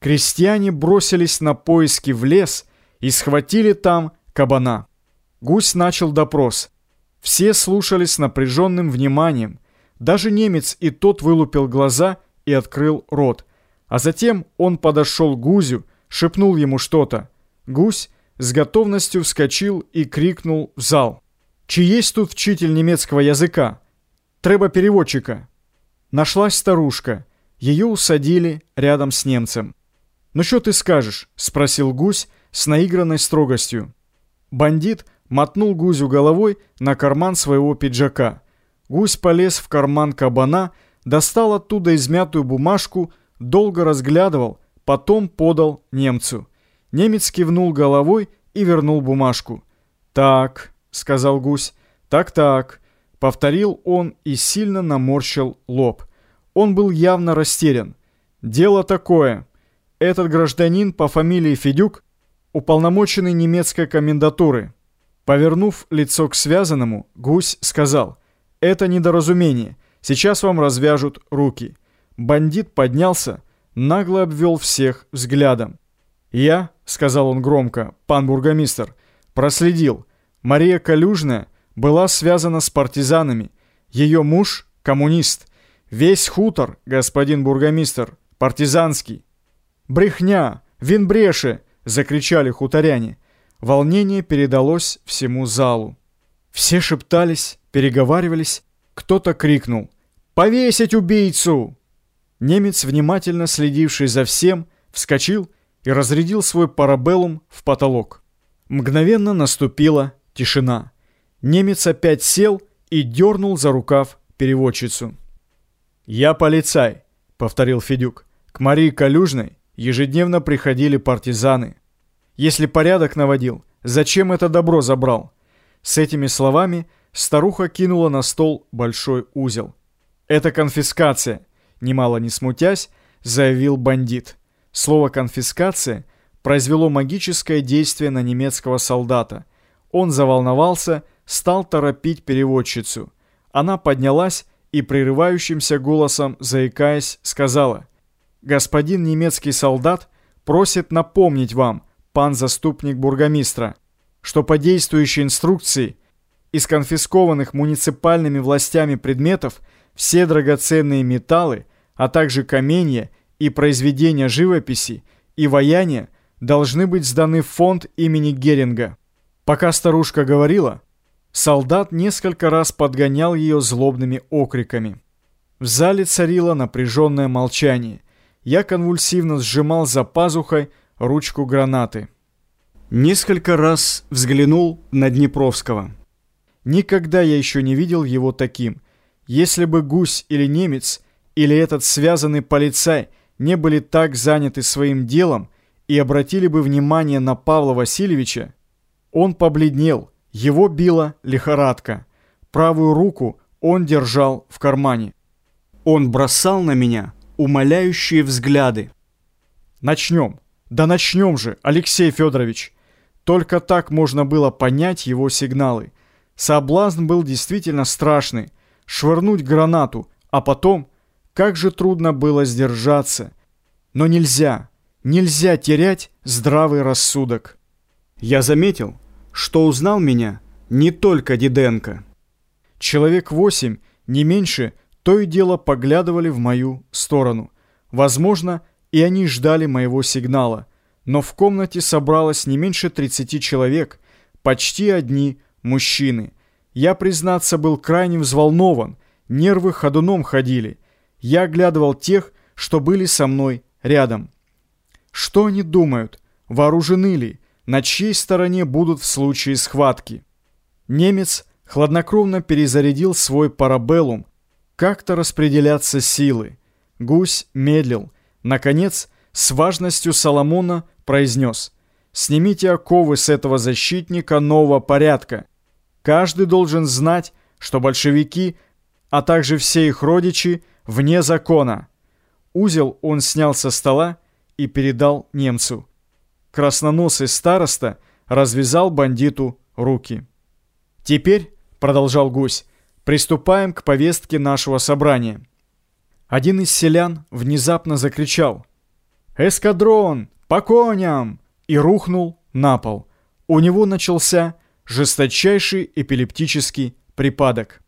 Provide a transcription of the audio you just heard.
Крестьяне бросились на поиски в лес и схватили там кабана. Гусь начал допрос. Все слушали с напряженным вниманием. Даже немец и тот вылупил глаза и открыл рот. А затем он подошел к Гузю, шепнул ему что-то. Гусь с готовностью вскочил и крикнул в зал. «Чи есть тут учитель немецкого языка? Треба переводчика». Нашлась старушка. Ее усадили рядом с немцем. «Ну что ты скажешь?» — спросил гусь с наигранной строгостью. Бандит мотнул гузю головой на карман своего пиджака. Гусь полез в карман кабана, достал оттуда измятую бумажку, долго разглядывал, потом подал немцу. Немец кивнул головой и вернул бумажку. «Так», — сказал гусь, «так, так», — повторил он и сильно наморщил лоб. Он был явно растерян. «Дело такое. Этот гражданин по фамилии Федюк, уполномоченный немецкой комендатуры». Повернув лицо к связанному, гусь сказал, «Это недоразумение. Сейчас вам развяжут руки». Бандит поднялся, нагло обвел всех взглядом. «Я», — сказал он громко, — «пан бургомистр, проследил. Мария Калюжная была связана с партизанами. Ее муж — коммунист. Весь хутор, господин бургомистр, партизанский». «Брехня! Винбреше!» — закричали хуторяне. Волнение передалось всему залу. Все шептались, переговаривались. Кто-то крикнул «Повесить убийцу!» Немец, внимательно следивший за всем, вскочил и разрядил свой парабеллум в потолок. Мгновенно наступила тишина. Немец опять сел и дернул за рукав переводчицу. «Я полицай», — повторил Федюк. «К Марии Калюжной ежедневно приходили партизаны. Если порядок наводил, зачем это добро забрал?» С этими словами старуха кинула на стол большой узел. «Это конфискация», — немало не смутясь, заявил бандит. Слово «конфискация» произвело магическое действие на немецкого солдата. Он заволновался, стал торопить переводчицу. Она поднялась и прерывающимся голосом, заикаясь, сказала «Господин немецкий солдат просит напомнить вам, пан заступник бургомистра, что по действующей инструкции из конфискованных муниципальными властями предметов все драгоценные металлы, а также каменья и произведения живописи и ваяния должны быть сданы в фонд имени Геринга. Пока старушка говорила, солдат несколько раз подгонял ее злобными окриками. В зале царило напряженное молчание. Я конвульсивно сжимал за пазухой ручку гранаты. Несколько раз взглянул на Днепровского. Никогда я еще не видел его таким. Если бы гусь или немец, или этот связанный полицай – не были так заняты своим делом и обратили бы внимание на Павла Васильевича, он побледнел, его била лихорадка. Правую руку он держал в кармане. Он бросал на меня умоляющие взгляды. «Начнем! Да начнем же, Алексей Федорович!» Только так можно было понять его сигналы. Соблазн был действительно страшный. Швырнуть гранату, а потом как же трудно было сдержаться. Но нельзя, нельзя терять здравый рассудок. Я заметил, что узнал меня не только Диденко. Человек восемь, не меньше, то и дело поглядывали в мою сторону. Возможно, и они ждали моего сигнала. Но в комнате собралось не меньше 30 человек, почти одни мужчины. Я, признаться, был крайне взволнован, нервы ходуном ходили – я оглядывал тех, что были со мной рядом. Что они думают? Вооружены ли? На чьей стороне будут в случае схватки? Немец хладнокровно перезарядил свой парабеллум. Как-то распределяться силы. Гусь медлил. Наконец, с важностью Соломона произнес «Снимите оковы с этого защитника нового порядка. Каждый должен знать, что большевики, а также все их родичи, вне закона. Узел он снял со стола и передал немцу. Красноносый староста развязал бандиту руки. «Теперь», — продолжал гусь, — «приступаем к повестке нашего собрания». Один из селян внезапно закричал. «Эскадрон! По коням!» и рухнул на пол. У него начался жесточайший эпилептический припадок.